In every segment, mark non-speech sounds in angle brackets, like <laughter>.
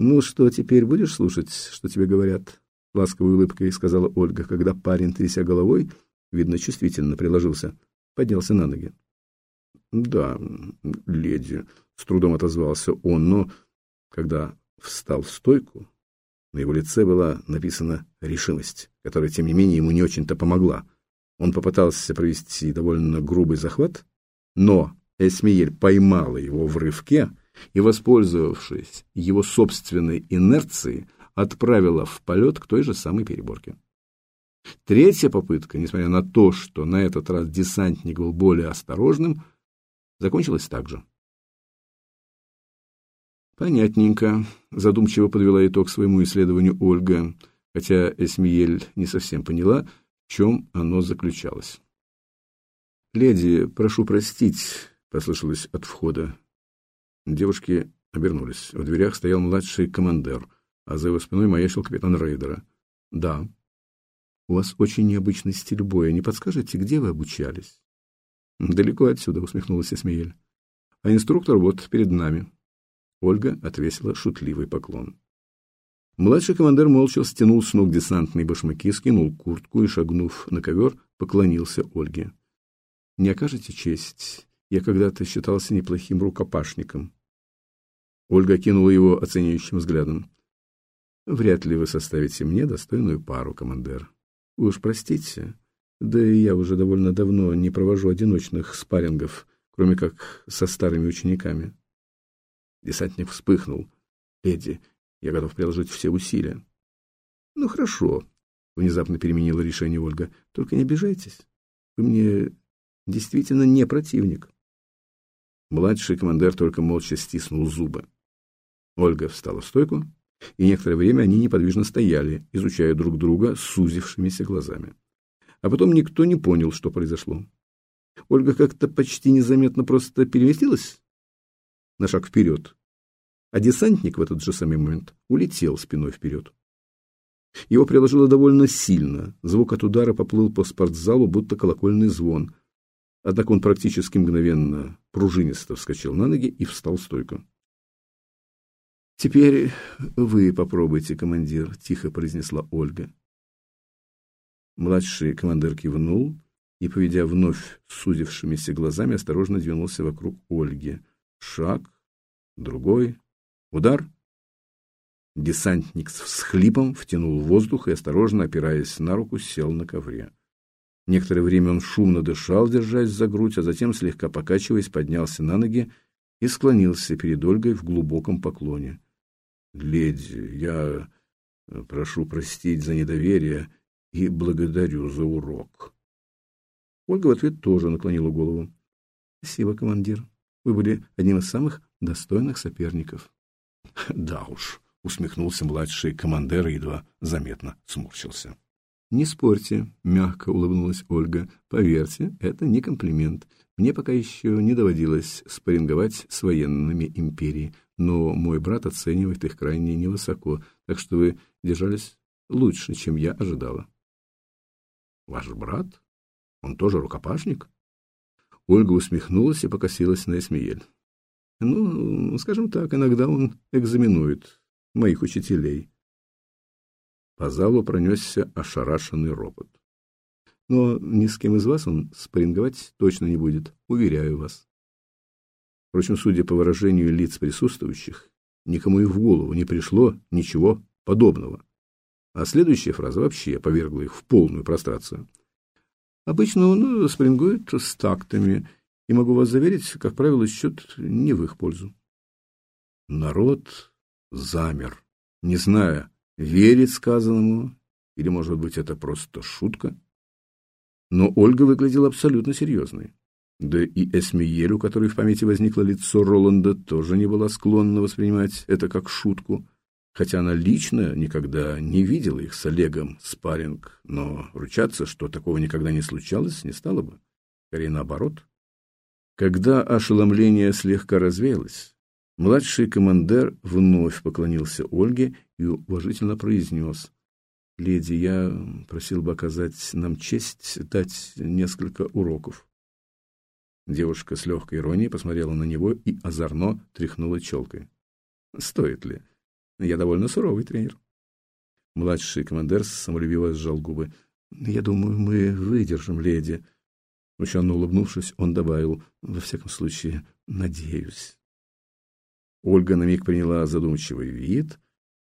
«Ну что, теперь будешь слушать, что тебе говорят?» — ласковой улыбкой сказала Ольга, когда парень, тряся головой, видно, чувствительно приложился, поднялся на ноги. «Да, леди», — с трудом отозвался он, но, когда встал в стойку, на его лице была написана решимость, которая, тем не менее, ему не очень-то помогла. Он попытался провести довольно грубый захват, но Эсмиель поймала его в рывке и, воспользовавшись его собственной инерцией, отправила в полет к той же самой переборке. Третья попытка, несмотря на то, что на этот раз десантник был более осторожным, закончилась так же. Понятненько, задумчиво подвела итог своему исследованию Ольга, хотя Эсмиель не совсем поняла, в чем оно заключалось. «Леди, прошу простить», — послышалось от входа. Девушки обернулись. В дверях стоял младший командир, а за его спиной маячил капитан рейдера. «Да». «У вас очень необычный стиль боя. Не подскажете, где вы обучались?» «Далеко отсюда», — усмехнулась Эсмиель. «А инструктор вот перед нами». Ольга отвесила шутливый поклон. Младший командир молча стянул с ног десантные башмаки, скинул куртку и, шагнув на ковер, поклонился Ольге. «Не окажете честь? Я когда-то считался неплохим рукопашником». Ольга кинула его оценивающим взглядом. «Вряд ли вы составите мне достойную пару, командир. Уж простите, да и я уже довольно давно не провожу одиночных спаррингов, кроме как со старыми учениками». Десантник вспыхнул. «Эдди, я готов приложить все усилия. Ну, хорошо, внезапно переменила решение Ольга. Только не обижайтесь. Вы мне действительно не противник. Младший командир только молча стиснул зубы. Ольга встала в стойку, и некоторое время они неподвижно стояли, изучая друг друга сузившимися глазами. А потом никто не понял, что произошло. Ольга как-то почти незаметно просто переместилась на шаг вперед, а десантник в этот же самый момент улетел спиной вперед. Его приложило довольно сильно, звук от удара поплыл по спортзалу, будто колокольный звон. Однако он практически мгновенно пружинисто вскочил на ноги и встал стойко. «Теперь вы попробуйте, командир», — тихо произнесла Ольга. Младший командир кивнул и, поведя вновь сузившимися глазами, осторожно двинулся вокруг Ольги. Шаг, другой, Удар. Десантник с всхлипом втянул воздух и, осторожно опираясь на руку, сел на ковре. Некоторое время он шумно дышал, держась за грудь, а затем, слегка покачиваясь, поднялся на ноги и склонился перед Ольгой в глубоком поклоне. «Леди, я прошу простить за недоверие и благодарю за урок». Ольга в ответ тоже наклонила голову. «Спасибо, командир. Вы были одним из самых достойных соперников». <laughs> Да уж, усмехнулся младший командир и едва заметно сморщился. Не спорьте, мягко улыбнулась Ольга. Поверьте, это не комплимент. Мне пока еще не доводилось спарринговать с военными империи, но мой брат оценивает их крайне невысоко, так что вы держались лучше, чем я ожидала. Ваш брат? Он тоже рукопашник? Ольга усмехнулась и покосилась на Эсмиель. Ну, скажем так, иногда он экзаменует моих учителей. По залу пронесся ошарашенный ропот. Но ни с кем из вас он спарринговать точно не будет, уверяю вас. Впрочем, судя по выражению лиц присутствующих, никому и в голову не пришло ничего подобного. А следующая фраза вообще повергла их в полную прострацию. Обычно он спрингует с тактами и могу вас заверить, как правило, счет не в их пользу. Народ замер, не зная, верит сказанному, или, может быть, это просто шутка. Но Ольга выглядела абсолютно серьезной. Да и Эсмиель, у которой в памяти возникло лицо Роланда, тоже не была склонна воспринимать это как шутку, хотя она лично никогда не видела их с Олегом спарринг, но ручаться, что такого никогда не случалось, не стало бы. Скорее наоборот. Когда ошеломление слегка развеялось, младший командир вновь поклонился Ольге и уважительно произнес «Леди, я просил бы оказать нам честь дать несколько уроков». Девушка с легкой иронией посмотрела на него и озорно тряхнула челкой. «Стоит ли? Я довольно суровый тренер. Младший командир самолюбиво сжал губы. Я думаю, мы выдержим, леди. Смущенно улыбнувшись, он добавил, во всяком случае, надеюсь. Ольга на миг приняла задумчивый вид,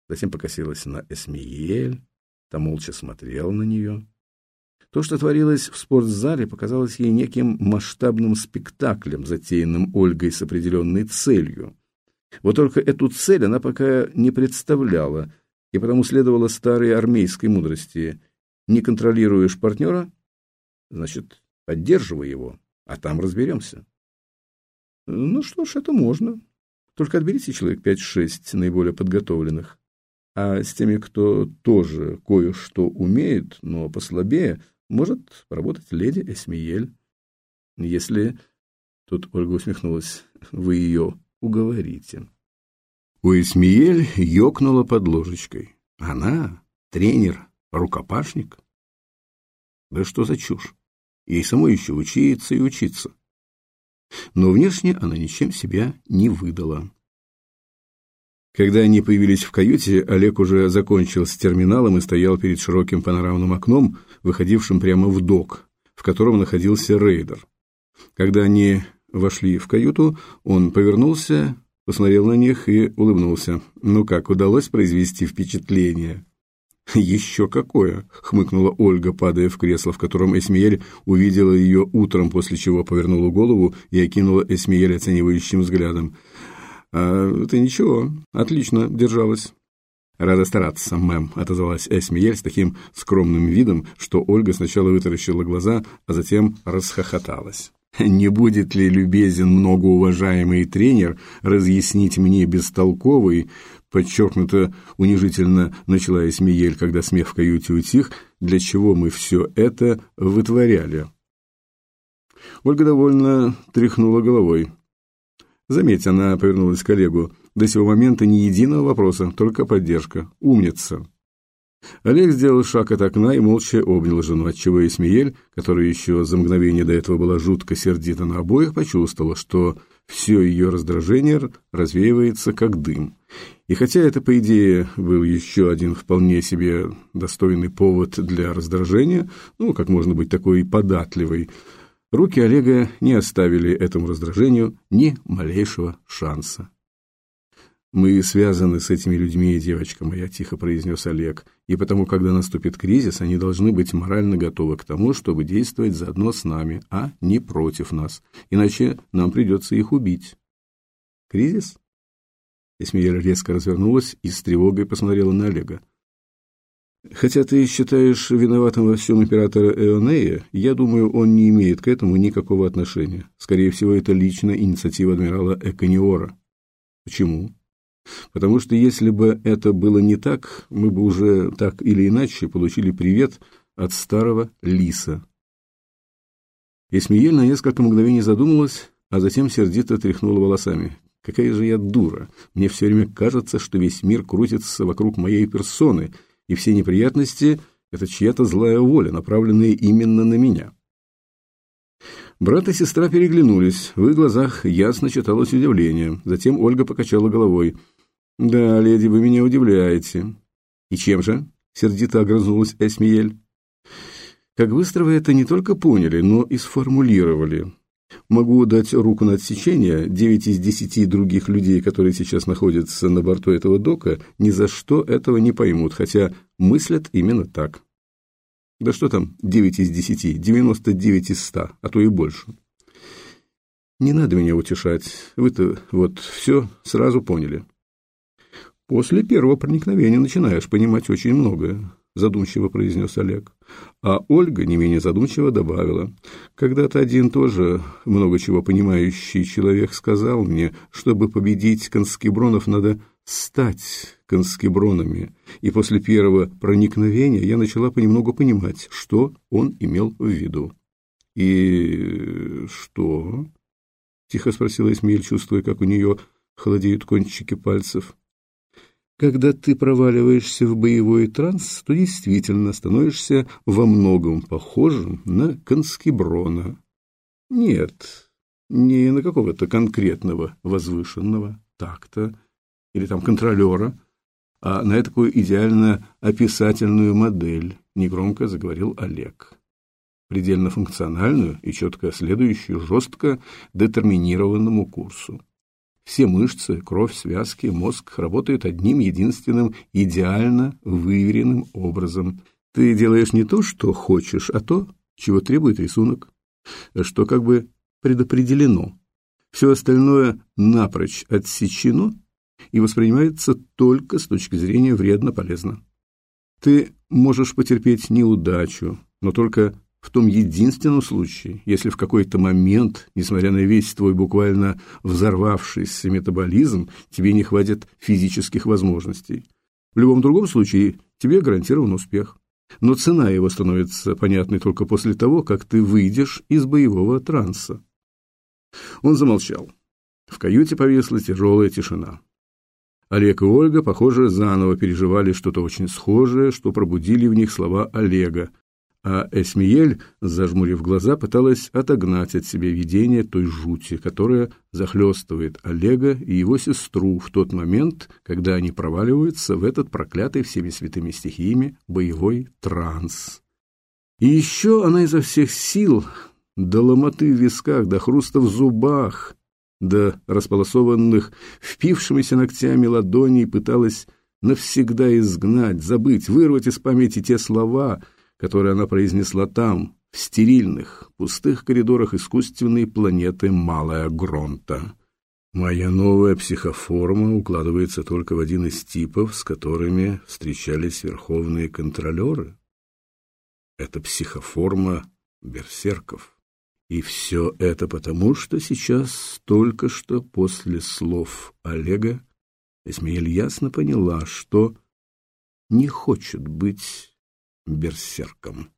затем покосилась на Эсмиель, та молча смотрела на нее. То, что творилось в спортзале, показалось ей неким масштабным спектаклем, затеянным Ольгой с определенной целью. Вот только эту цель она пока не представляла, и потому следовала старой армейской мудрости. Не контролируешь партнера, значит, поддерживай его, а там разберемся. Ну что ж, это можно. Только отберите человек пять-шесть наиболее подготовленных. А с теми, кто тоже кое-что умеет, но послабее – может поработать леди Эсмиель. Если... Тут Ольга усмехнулась. Вы ее уговорите. У Эсмиель ёкнула под ложечкой. Она тренер, рукопашник. Да что за чушь? Ей самой еще учиться и учиться. Но внешне она ничем себя не выдала. Когда они появились в каюте, Олег уже закончил с терминалом и стоял перед широким панорамным окном, выходившим прямо в док, в котором находился рейдер. Когда они вошли в каюту, он повернулся, посмотрел на них и улыбнулся. «Ну как, удалось произвести впечатление?» «Еще какое!» — хмыкнула Ольга, падая в кресло, в котором Эсмиель увидела ее утром, после чего повернула голову и окинула Эсмиель оценивающим взглядом. А ты ничего, отлично держалась. Рада стараться, мэм, отозвалась Эсмиель с таким скромным видом, что Ольга сначала вытаращила глаза, а затем расхохоталась. Не будет ли любезен многоуважаемый тренер разъяснить мне бестолковый, подчеркнуто унижительно начала Эсмиель, когда смех в каюте утих, для чего мы все это вытворяли? Ольга довольно тряхнула головой. Заметь, она повернулась к коллегу. До сего момента ни единого вопроса, только поддержка. Умница. Олег сделал шаг от окна и молча обнял жену, отчего Эсмиель, которая еще за мгновение до этого была жутко сердита на обоих, почувствовала, что все ее раздражение развеивается как дым. И хотя это, по идее, был еще один вполне себе достойный повод для раздражения, ну, как можно быть такой податливой, Руки Олега не оставили этому раздражению ни малейшего шанса. «Мы связаны с этими людьми, девочка моя», – тихо произнес Олег, «и потому, когда наступит кризис, они должны быть морально готовы к тому, чтобы действовать заодно с нами, а не против нас, иначе нам придется их убить». «Кризис?» Эсмея резко развернулась и с тревогой посмотрела на Олега. Хотя ты считаешь виноватым во всем императора Эонея, я думаю, он не имеет к этому никакого отношения. Скорее всего, это личная инициатива адмирала Экониора. Почему? Потому что если бы это было не так, мы бы уже так или иначе получили привет от старого лиса. Эсмиель на несколько мгновений задумалась, а затем сердито тряхнула волосами. Какая же я дура! Мне все время кажется, что весь мир крутится вокруг моей персоны — и все неприятности – это чья-то злая воля, направленная именно на меня. Брат и сестра переглянулись, в их глазах ясно читалось удивление. Затем Ольга покачала головой. «Да, леди, вы меня удивляете». «И чем же?» – сердито огрызнулась Эсмиель. «Как быстро вы это не только поняли, но и сформулировали. Могу дать руку на отсечение. Девять из десяти других людей, которые сейчас находятся на борту этого дока, ни за что этого не поймут, хотя мыслят именно так. Да что там девять из десяти, девяносто девять из ста, а то и больше. Не надо меня утешать, вы-то вот все сразу поняли. После первого проникновения начинаешь понимать очень многое задумчиво произнес Олег. А Ольга не менее задумчиво добавила. Когда-то один тоже много чего понимающий человек сказал мне, чтобы победить конскебронов, надо стать конскебронами. И после первого проникновения я начала понемногу понимать, что он имел в виду. «И что?» — тихо спросила Эсмель, чувствуя, как у нее холодеют кончики пальцев. Когда ты проваливаешься в боевой транс, то действительно становишься во многом похожим на конскеброна. Нет, не на какого-то конкретного возвышенного такта или там контролера, а на такую идеально описательную модель, негромко заговорил Олег. Предельно функциональную и четко следующую жестко детерминированному курсу. Все мышцы, кровь, связки, мозг работают одним единственным идеально выверенным образом. Ты делаешь не то, что хочешь, а то, чего требует рисунок, что как бы предопределено. Все остальное напрочь отсечено и воспринимается только с точки зрения вредно-полезно. Ты можешь потерпеть неудачу, но только в том единственном случае, если в какой-то момент, несмотря на весь твой буквально взорвавшийся метаболизм, тебе не хватит физических возможностей. В любом другом случае тебе гарантирован успех. Но цена его становится понятной только после того, как ты выйдешь из боевого транса. Он замолчал. В каюте повисла тяжелая тишина. Олег и Ольга, похоже, заново переживали что-то очень схожее, что пробудили в них слова Олега, а Эсмиель, зажмурив глаза, пыталась отогнать от себя видение той жути, которая захлестывает Олега и его сестру в тот момент, когда они проваливаются в этот проклятый всеми святыми стихиями боевой транс. И еще она изо всех сил, до ломоты в висках, до хруста в зубах, до располосованных впившимися ногтями ладоней пыталась навсегда изгнать, забыть, вырвать из памяти те слова — которые она произнесла там, в стерильных, пустых коридорах искусственной планеты Малая Гронта. Моя новая психоформа укладывается только в один из типов, с которыми встречались верховные контролеры. Это психоформа берсерков. И все это потому, что сейчас, только что после слов Олега, Эсмеель ясно поняла, что не хочет быть берсерком.